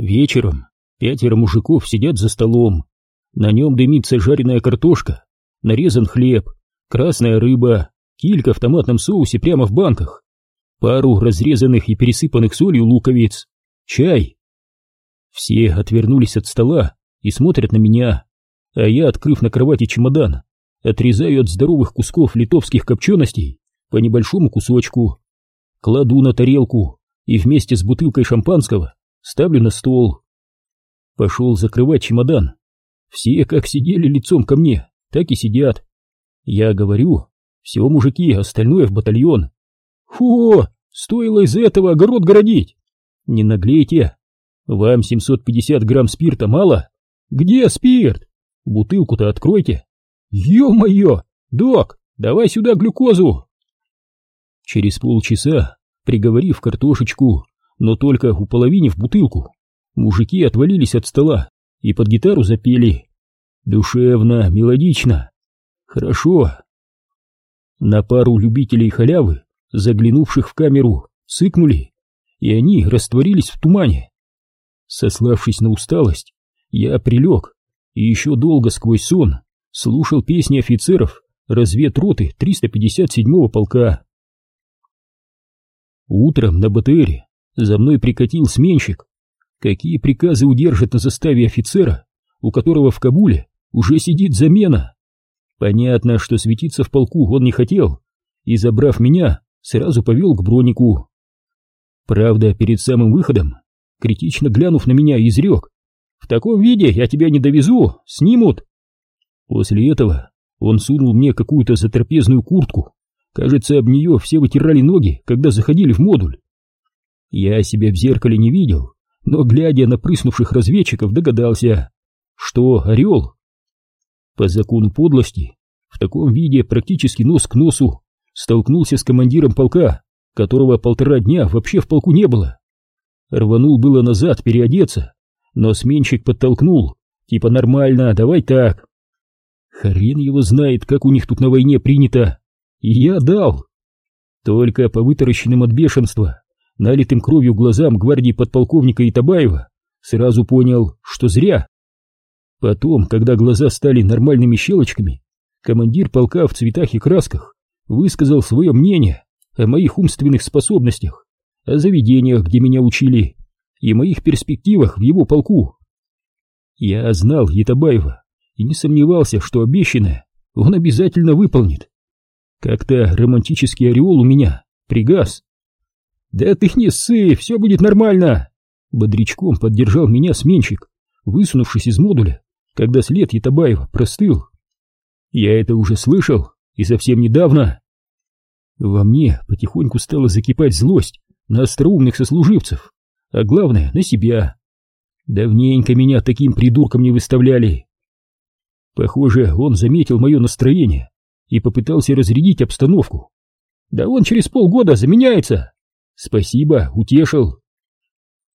Вечером пятеро мужиков сидят за столом. На нем дымится жареная картошка, нарезан хлеб, красная рыба, килька в томатном соусе прямо в банках, пару разрезанных и пересыпанных солью луковиц, чай. Все отвернулись от стола и смотрят на меня, а я, открыв на кровати чемодан, отрезаю от здоровых кусков литовских копченостей по небольшому кусочку, кладу на тарелку и вместе с бутылкой шампанского ставлю на стол. Пошел закрывать чемодан. Все как сидели лицом ко мне, так и сидят. Я говорю, все, мужики, остальное в батальон. Фу, стоило из этого огород городить. Не наглейте. Вам 750 грамм спирта мало? Где спирт? Бутылку-то откройте. Ё-моё! Док, давай сюда глюкозу! Через полчаса, приговорив картошечку, но только уполовинив бутылку, мужики отвалились от стола и под гитару запели. Душевно, мелодично. Хорошо. На пару любителей халявы, заглянувших в камеру, сыкнули, и они растворились в тумане. Сославшись на усталость, я прилег и еще долго сквозь сон слушал песни офицеров разведроты 357-го полка. Утром на БТРе за мной прикатил сменщик. Какие приказы удержат на заставе офицера, у которого в Кабуле уже сидит замена? Понятно, что светиться в полку он не хотел, и, забрав меня, сразу повел к бронику. Правда, перед самым выходом, критично глянув на меня, изрек. «В таком виде я тебя не довезу, снимут!» После этого он сунул мне какую-то затрапезную куртку. Кажется, об нее все вытирали ноги, когда заходили в модуль. Я себя в зеркале не видел, но, глядя на прыснувших разведчиков, догадался, что орел. По закону подлости, в таком виде практически нос к носу столкнулся с командиром полка, которого полтора дня вообще в полку не было. Рванул было назад переодеться, но сменщик подтолкнул, типа нормально, давай так. Хрен его знает, как у них тут на войне принято. И я дал. Только по вытаращенным от бешенства, налитым кровью глазам гвардии подполковника Итабаева, сразу понял, что зря. Потом, когда глаза стали нормальными щелочками, командир полка в цветах и красках высказал свое мнение о моих умственных способностях, о заведениях, где меня учили, и моих перспективах в его полку. Я знал Ятабаева и не сомневался, что обещанное он обязательно выполнит. Как-то романтический ореол у меня пригас. «Да ты не ссы, все будет нормально!» Бодрячком поддержал меня сменщик, высунувшись из модуля, когда след Ятабаева простыл. Я это уже слышал, и совсем недавно. Во мне потихоньку стала закипать злость на остроумных сослуживцев, а главное, на себя. Давненько меня таким придурком не выставляли. Похоже, он заметил мое настроение и попытался разрядить обстановку. Да он через полгода заменяется. Спасибо, утешил.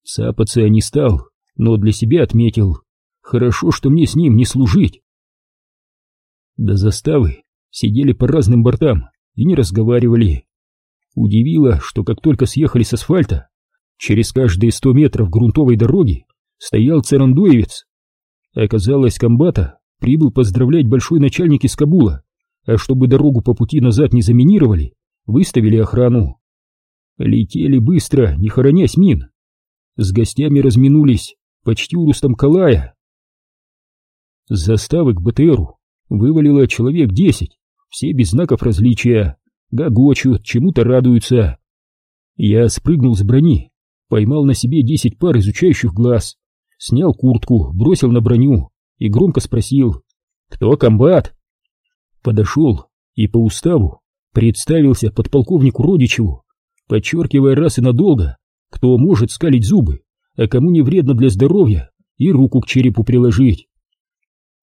Сапаться я не стал, но для себя отметил. Хорошо, что мне с ним не служить. До заставы сидели по разным бортам и не разговаривали. Удивило, что как только съехали с асфальта, через каждые сто метров грунтовой дороги стоял царандуевец. Оказалось, комбата прибыл поздравлять большой начальник из Кабула, а чтобы дорогу по пути назад не заминировали, выставили охрану. Летели быстро, не хоронясь мин. С гостями разминулись почти у Рустам-Калая. С заставы к БТРу вывалило человек десять, все без знаков различия, гогочут, чему-то радуются. Я спрыгнул с брони, поймал на себе десять пар изучающих глаз, снял куртку, бросил на броню, и громко спросил «Кто комбат?» Подошел и по уставу представился подполковнику Родичеву, подчеркивая раз и надолго, кто может скалить зубы, а кому не вредно для здоровья и руку к черепу приложить.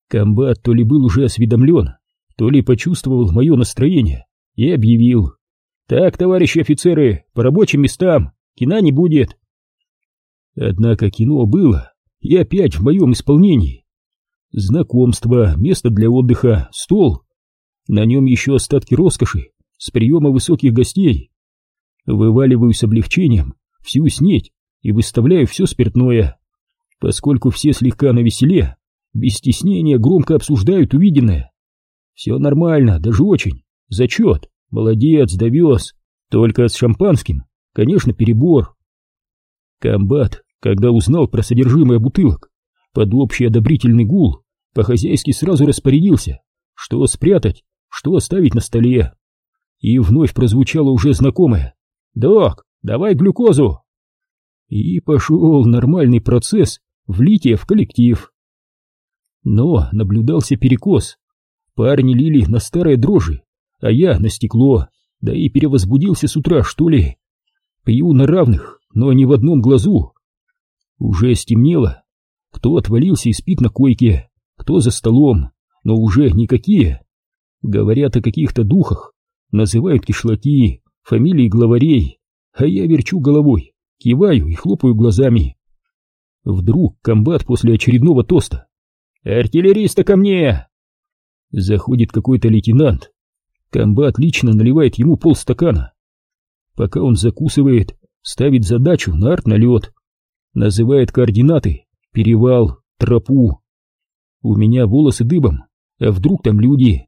Комбат то ли был уже осведомлен, то ли почувствовал мое настроение и объявил «Так, товарищи офицеры, по рабочим местам, кино не будет». Однако кино было, и опять в моем исполнении. Знакомство, место для отдыха, стол. На нем еще остатки роскоши с приема высоких гостей. Вываливаю с облегчением всю снеть и выставляю все спиртное. поскольку все слегка навеселе, без стеснения громко обсуждают увиденное. Все нормально, даже очень. Зачет. Молодец, довез. Только с шампанским, конечно, перебор. Комбат, когда узнал про содержимое бутылок, под общий одобрительный гул, по-хозяйски сразу распорядился, что спрятать, что оставить на столе. И вновь прозвучало уже знакомое «Док, давай глюкозу!» И пошел нормальный процесс влития в коллектив. Но наблюдался перекос. Парни лили на старые дрожжи, а я на стекло, да и перевозбудился с утра, что ли. Пью на равных, но не в одном глазу. Уже стемнело. Кто отвалился и спит на койке, кто за столом, но уже никакие. Говорят о каких-то духах, называют кишлаки, фамилии главарей, а я верчу головой, киваю и хлопаю глазами. Вдруг комбат после очередного тоста. «Артиллериста ко мне!» Заходит какой-то лейтенант. Комбат лично наливает ему полстакана. Пока он закусывает, ставит задачу на арт-налет. Называет координаты, перевал, тропу. У меня волосы дыбом, а вдруг там люди?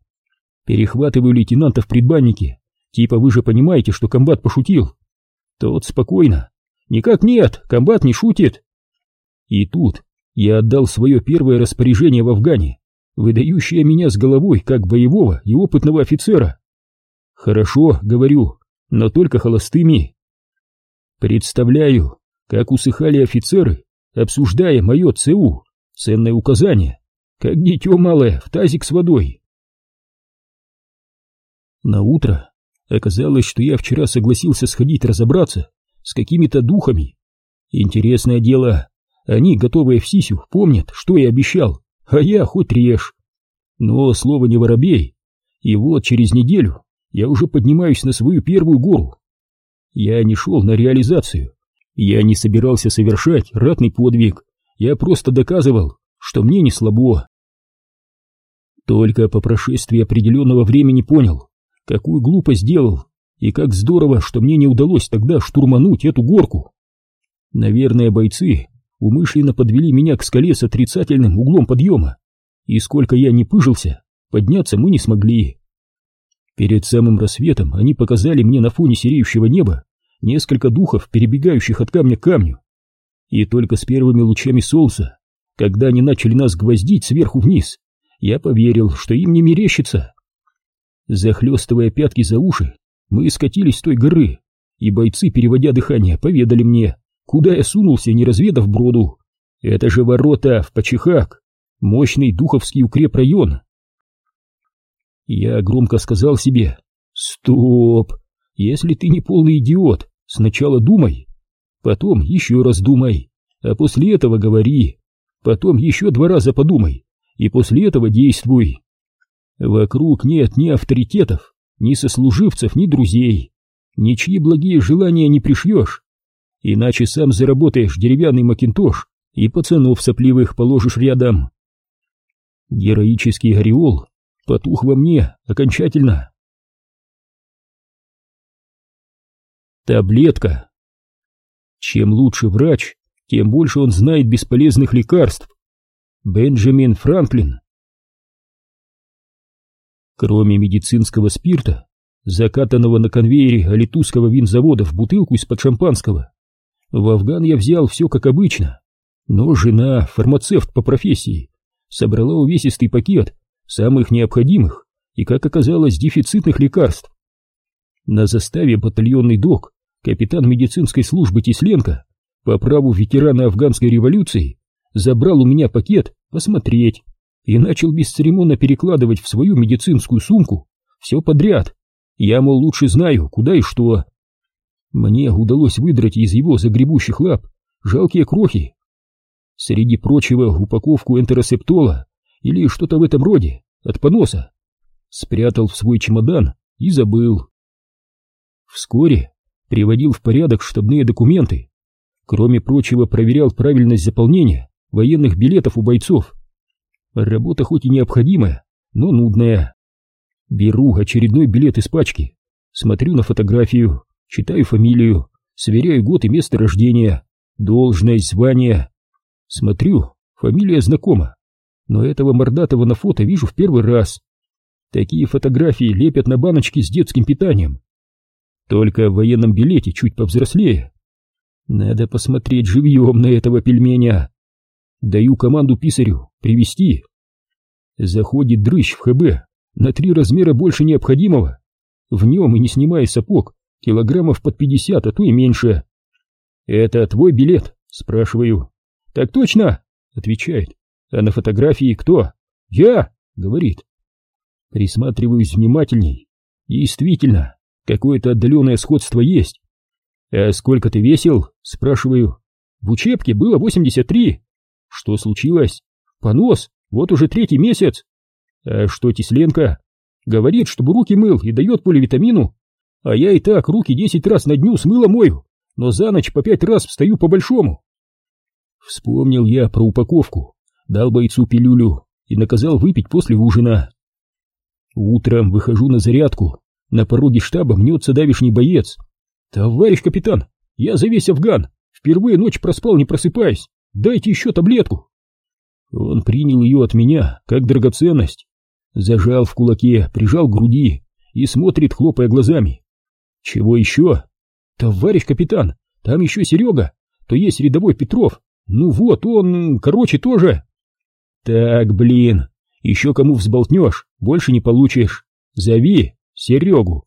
Перехватываю лейтенанта в предбаннике. Типа вы же понимаете, что комбат пошутил. Тот спокойно. Никак нет, комбат не шутит. И тут я отдал свое первое распоряжение в Афгане, выдающее меня с головой как боевого и опытного офицера. Хорошо, говорю, но только холостыми. Представляю, как усыхали офицеры, обсуждая мое ЦУ, ценное указание, как дитё малое в тазик с водой. На утро оказалось, что я вчера согласился сходить разобраться с какими-то духами. Интересное дело, они, готовые в сисю, помнят, что я обещал, а я хоть режь. Но слово не воробей, и вот через неделю я уже поднимаюсь на свою первую гору. Я не шел на реализацию, я не собирался совершать ратный подвиг, я просто доказывал, что мне не слабо. Только по прошествии определенного времени понял, какую глупость сделал, и как здорово, что мне не удалось тогда штурмануть эту горку. Наверное, бойцы умышленно подвели меня к скале с отрицательным углом подъема, и сколько я не пыжился, подняться мы не смогли. Перед самым рассветом они показали мне на фоне сереющего неба несколько духов, перебегающих от камня к камню. И только с первыми лучами солнца, когда они начали нас гвоздить сверху вниз, я поверил, что им не мерещится. Захлестывая пятки за уши, мы скатились с той горы, и бойцы, переводя дыхание, поведали мне, Куда я сунулся, не разведав броду? Это же ворота в Почехак, мощный духовский укрепрайон. Я громко сказал себе, стоп, если ты не полный идиот, сначала думай, потом еще раз думай, а после этого говори, потом еще два раза подумай, и после этого действуй. Вокруг нет ни авторитетов, ни сослуживцев, ни друзей, ничьи благие желания не пришьешь, иначе сам заработаешь деревянный макинтош и пацанов сопливых положишь рядом. Героический ореол потух во мне окончательно. Таблетка. Чем лучше врач, тем больше он знает бесполезных лекарств. Бенджамин Франклин. Кроме медицинского спирта, закатанного на конвейере алитузского винзавода в бутылку из-под шампанского, в Афган я взял все как обычно, но жена, фармацевт по профессии, собрала увесистый пакет самых необходимых и, как оказалось, дефицитных лекарств. На заставе батальонный док, капитан медицинской службы Тесленко, по праву ветерана афганской революции, забрал у меня пакет посмотреть и начал бесцеремонно перекладывать в свою медицинскую сумку все подряд. Я, мол, лучше знаю, куда и что. Мне удалось выдрать из его загребущих лап жалкие крохи. Среди прочего упаковку энтеросептола или что-то в этом роде от поноса. Спрятал в свой чемодан и забыл. Вскоре приводил в порядок штабные документы. Кроме прочего, проверял правильность заполнения военных билетов у бойцов. Работа хоть и необходимая, но нудная. Беру очередной билет из пачки, смотрю на фотографию, Читаю фамилию, сверяю год и место рождения, должность, звание. Смотрю, фамилия знакома, но этого мордатого на фото вижу в первый раз. Такие фотографии лепят на баночки с детским питанием. Только в военном билете чуть повзрослее. Надо посмотреть живьем на этого пельменя. Даю команду писарю привести. Заходит дрыщ в ХБ на три размера больше необходимого. В нем и не снимая сапог, килограммов под пятьдесят, а то и меньше. «Это твой билет?» — спрашиваю. «Так точно!» — отвечает. «А на фотографии кто?» «Я!» — говорит. Присматриваюсь внимательней. Действительно, какое-то отдаленное сходство есть. «А сколько ты весил?» — спрашиваю. «В учебке было 83. Что случилось?» «Понос, вот уже третий месяц». «А что Тесленко?» «Говорит, чтобы руки мыл и дает поливитамину. А я и так руки 10 раз на дню с мылом мою, но за ночь по пять раз встаю по-большому». Вспомнил я про упаковку, дал бойцу пилюлю и наказал выпить после ужина. Утром выхожу на зарядку, на пороге штаба мнется давишний боец. «Товарищ капитан, я за весь Афган, впервые ночь проспал, не просыпаясь, дайте еще таблетку». Он принял ее от меня, как драгоценность, зажал в кулаке, прижал к груди и смотрит, хлопая глазами. «Чего еще?» «Товарищ капитан, там еще Серега, то есть рядовой Петров, ну вот он, короче, тоже...» «Так, блин, еще кому взболтнешь, больше не получишь. Зови Серегу!»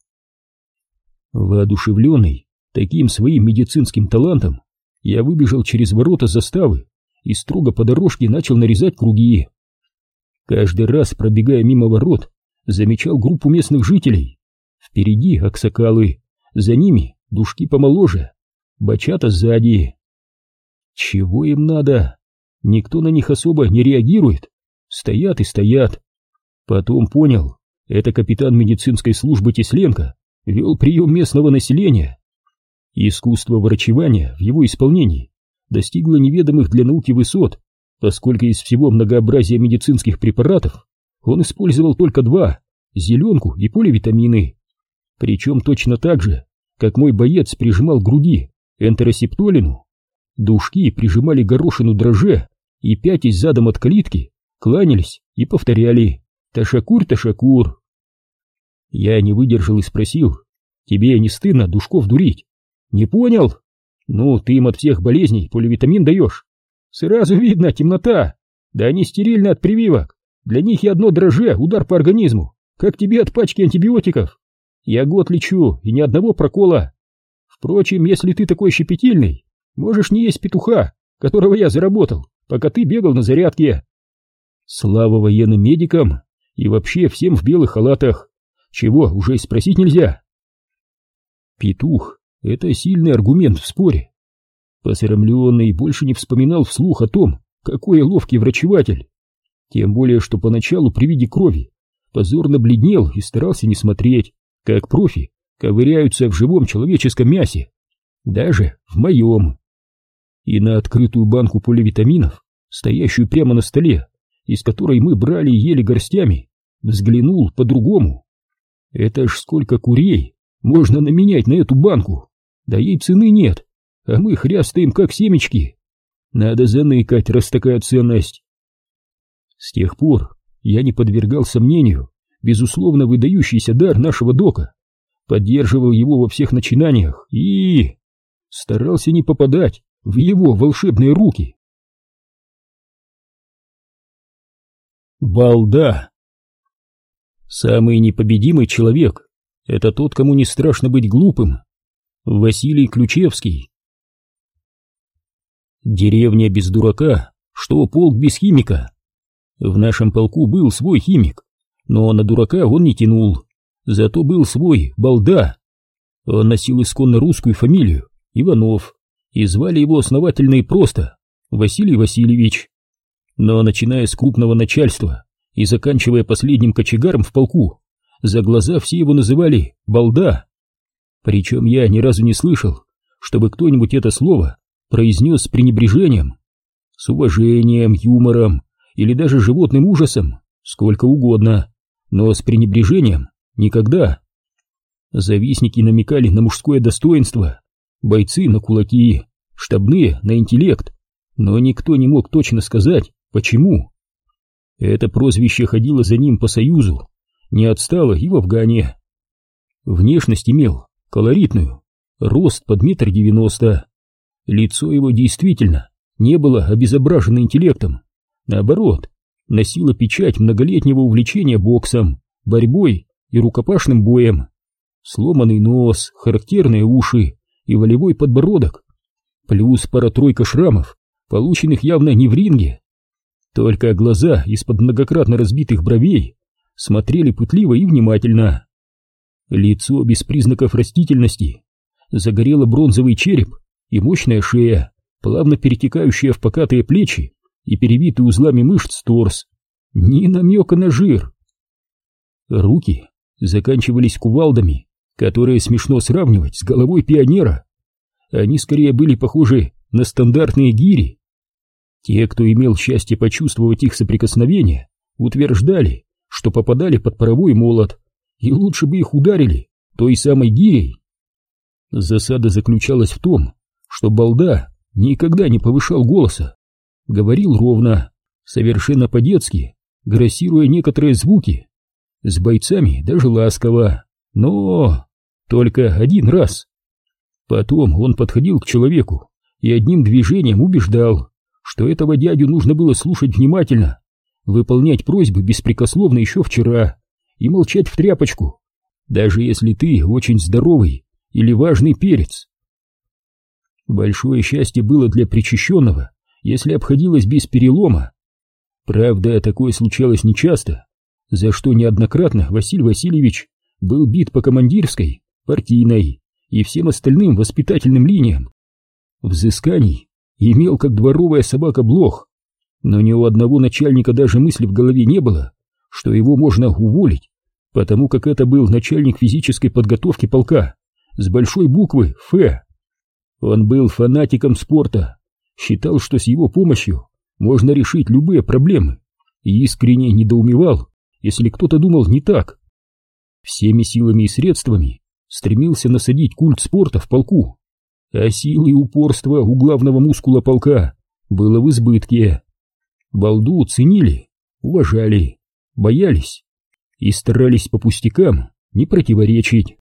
Воодушевленный таким своим медицинским талантом, я выбежал через ворота заставы и строго по дорожке начал нарезать круги. Каждый раз, пробегая мимо ворот, замечал группу местных жителей. Впереди аксакалы, за ними душки помоложе, бачата сзади. Чего им надо? Никто на них особо не реагирует. Стоят и стоят. Потом понял, это капитан медицинской службы Тесленко вел прием местного населения. Искусство врачевания в его исполнении достигло неведомых для науки высот, поскольку из всего многообразия медицинских препаратов он использовал только два – зеленку и поливитамины. Причем точно так же, как мой боец прижимал груди энтеросептолину, душки прижимали горошину дроже и, пятясь задом от калитки, кланялись и повторяли «Ташакур, Ташакур». Я не выдержал и спросил, тебе не стыдно душков дурить? Не понял? Ну, ты им от всех болезней поливитамин даешь. Сразу видно, темнота. Да они стерильны от прививок. Для них и одно дроже, удар по организму. Как тебе от пачки антибиотиков? Я год лечу, и ни одного прокола. Впрочем, если ты такой щепетильный, можешь не есть петуха, которого я заработал, пока ты бегал на зарядке. Слава военным медикам и вообще всем в белых халатах. Чего, уже и спросить нельзя. Петух — это сильный аргумент в споре. Посрамленный больше не вспоминал вслух о том, какой ловкий врачеватель. Тем более, что поначалу при виде крови позорно бледнел и старался не смотреть, как профи ковыряются в живом человеческом мясе, даже в моем. И на открытую банку поливитаминов, стоящую прямо на столе, из которой мы брали и ели горстями, взглянул по-другому. Это ж сколько курей можно наменять на эту банку, да ей цены нет, а мы хрястаем как семечки. Надо заныкать, раз такая ценность. С тех пор я не подвергал сомнению безусловно выдающийся дар нашего дока, поддерживал его во всех начинаниях и... старался не попадать в его волшебные руки. Балда. Самый непобедимый человек — это тот, кому не страшно быть глупым. Василий Ключевский. Деревня без дурака, что полк без химика. В нашем полку был свой химик, но на дурака он не тянул. Зато был свой балда. Он носил исконно русскую фамилию Иванов, и звали его основательно и просто Василий Васильевич но начиная с крупного начальства и заканчивая последним кочегаром в полку, за глаза все его называли «балда». Причем я ни разу не слышал, чтобы кто-нибудь это слово произнес с пренебрежением, с уважением, юмором или даже животным ужасом, сколько угодно, но с пренебрежением никогда. Завистники намекали на мужское достоинство, бойцы на кулаки, штабные на интеллект, но никто не мог точно сказать, почему. Это прозвище ходило за ним по Союзу, не отстало и в Афгане. Внешность имел колоритную, рост под метр девяносто. Лицо его действительно не было обезображено интеллектом, наоборот, носило печать многолетнего увлечения боксом, борьбой и рукопашным боем. Сломанный нос, характерные уши и волевой подбородок, плюс пара-тройка шрамов, полученных явно не в ринге. Только глаза из-под многократно разбитых бровей смотрели пытливо и внимательно. Лицо без признаков растительности, загорело бронзовый череп и мощная шея, плавно перетекающая в покатые плечи и перевитый узлами мышц торс. Ни намека на жир. Руки заканчивались кувалдами, которые смешно сравнивать с головой пионера. Они скорее были похожи на стандартные гири. Те, кто имел счастье почувствовать их соприкосновение, утверждали, что попадали под паровой молот, и лучше бы их ударили той самой гирей. Засада заключалась в том, что балда никогда не повышал голоса, говорил ровно, совершенно по-детски, грассируя некоторые звуки, с бойцами даже ласково, но только один раз. Потом он подходил к человеку и одним движением убеждал, что этого дядю нужно было слушать внимательно, выполнять просьбы беспрекословно еще вчера и молчать в тряпочку, даже если ты очень здоровый или важный перец. Большое счастье было для причащенного, если обходилось без перелома. Правда, такое случалось нечасто, за что неоднократно Василий Васильевич был бит по командирской, партийной и всем остальным воспитательным линиям. Взысканий имел как дворовая собака блох, но ни у одного начальника даже мысли в голове не было, что его можно уволить, потому как это был начальник физической подготовки полка с большой буквы «Ф». Он был фанатиком спорта, считал, что с его помощью можно решить любые проблемы, и искренне недоумевал, если кто-то думал не так. Всеми силами и средствами стремился насадить культ спорта в полку, а силы и упорство у главного мускула полка было в избытке. Балду ценили, уважали, боялись и старались по пустякам не противоречить.